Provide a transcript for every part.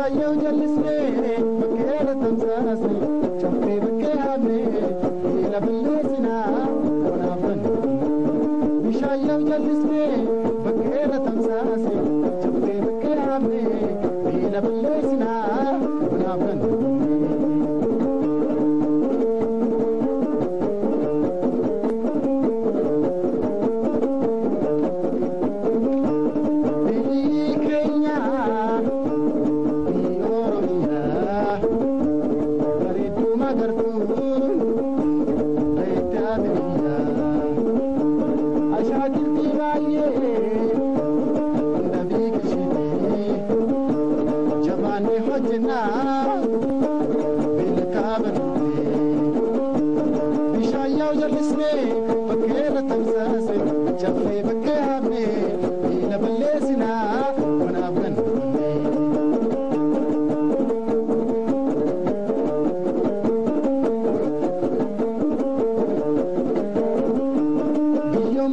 هيا وجلسني بكي لا تنساسي شوقي بكي هبني jabaannee hojjennaa beellakaa bartee bishaayyaa jallisnee bakkeerra tamsaase caffee bakkee haamne miila balleessinaa wanaaf gannee. biyyoon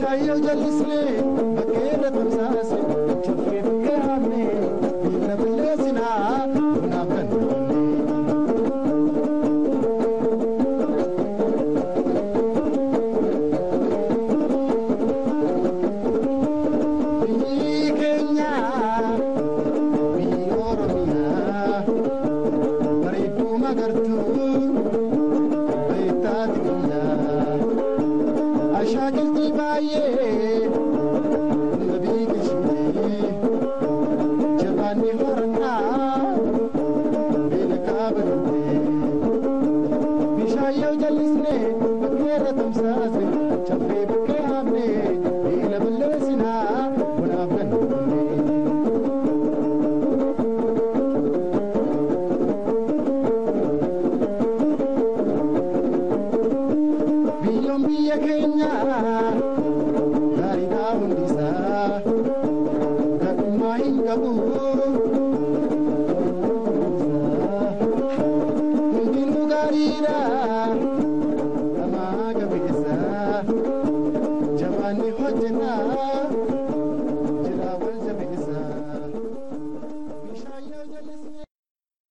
شايل جلس لي بكير تمساسي شوفي بكرامي بينا بلاسنا ونعمل Thank you. Bishayo jalisne, bakera tamsase, chafe bakhe hamne. कुछ ना